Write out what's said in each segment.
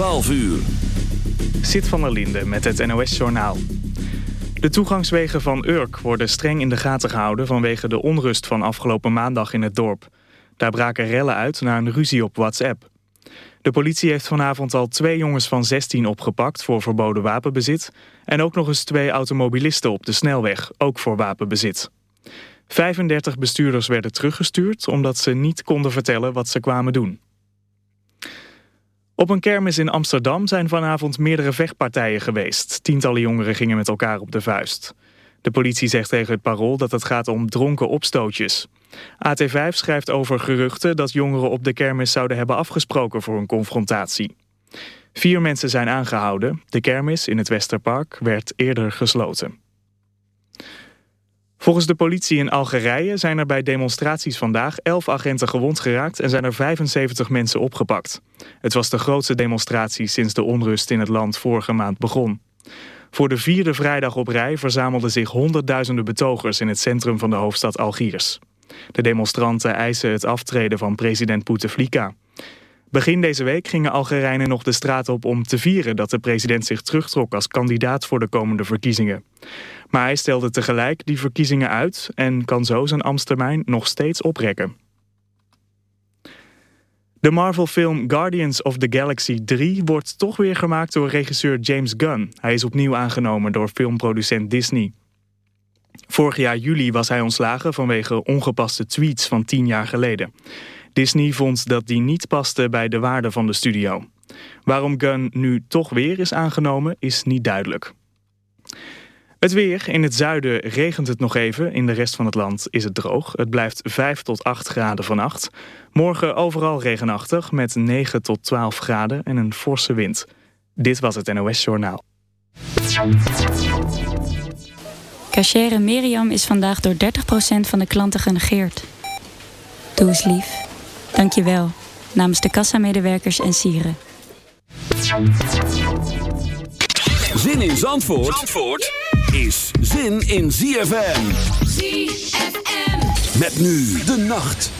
12 uur. Zit van der Linde met het NOS-journaal. De toegangswegen van Urk worden streng in de gaten gehouden... vanwege de onrust van afgelopen maandag in het dorp. Daar braken rellen uit na een ruzie op WhatsApp. De politie heeft vanavond al twee jongens van 16 opgepakt... voor verboden wapenbezit... en ook nog eens twee automobilisten op de snelweg, ook voor wapenbezit. 35 bestuurders werden teruggestuurd... omdat ze niet konden vertellen wat ze kwamen doen. Op een kermis in Amsterdam zijn vanavond meerdere vechtpartijen geweest. Tientallen jongeren gingen met elkaar op de vuist. De politie zegt tegen het parool dat het gaat om dronken opstootjes. AT5 schrijft over geruchten dat jongeren op de kermis zouden hebben afgesproken voor een confrontatie. Vier mensen zijn aangehouden. De kermis in het Westerpark werd eerder gesloten. Volgens de politie in Algerije zijn er bij demonstraties vandaag 11 agenten gewond geraakt en zijn er 75 mensen opgepakt. Het was de grootste demonstratie sinds de onrust in het land vorige maand begon. Voor de vierde vrijdag op rij verzamelden zich honderdduizenden betogers in het centrum van de hoofdstad Algiers. De demonstranten eisen het aftreden van president Bouteflika. Begin deze week gingen Algerijnen nog de straat op om te vieren dat de president zich terugtrok als kandidaat voor de komende verkiezingen. Maar hij stelde tegelijk die verkiezingen uit en kan zo zijn ambtstermijn nog steeds oprekken. De Marvel-film Guardians of the Galaxy 3 wordt toch weer gemaakt door regisseur James Gunn. Hij is opnieuw aangenomen door filmproducent Disney. Vorig jaar juli was hij ontslagen vanwege ongepaste tweets van tien jaar geleden. Disney vond dat die niet paste bij de waarde van de studio. Waarom Gunn nu toch weer is aangenomen is niet duidelijk. Het weer. In het zuiden regent het nog even. In de rest van het land is het droog. Het blijft 5 tot 8 graden vannacht. Morgen overal regenachtig met 9 tot 12 graden en een forse wind. Dit was het NOS Journaal. Cachere Miriam is vandaag door 30% van de klanten genegeerd. Doe eens lief. Dank je wel. Namens de kassamedewerkers en sieren. Zin in Zandvoort, Zandvoort? is zin in ZFM. ZFM. Met nu de nacht.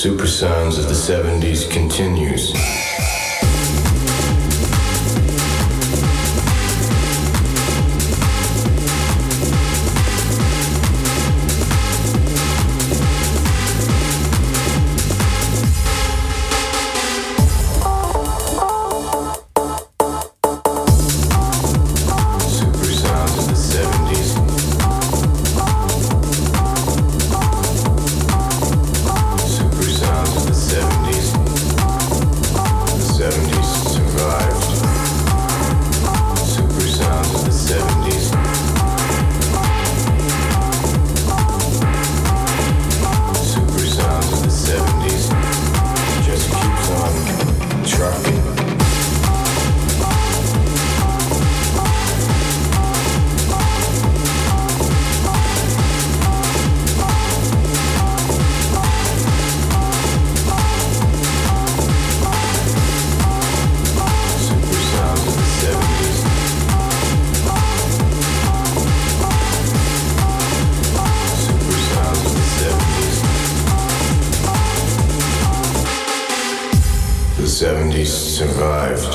Super Sounds of the 70s continues. 70s survived.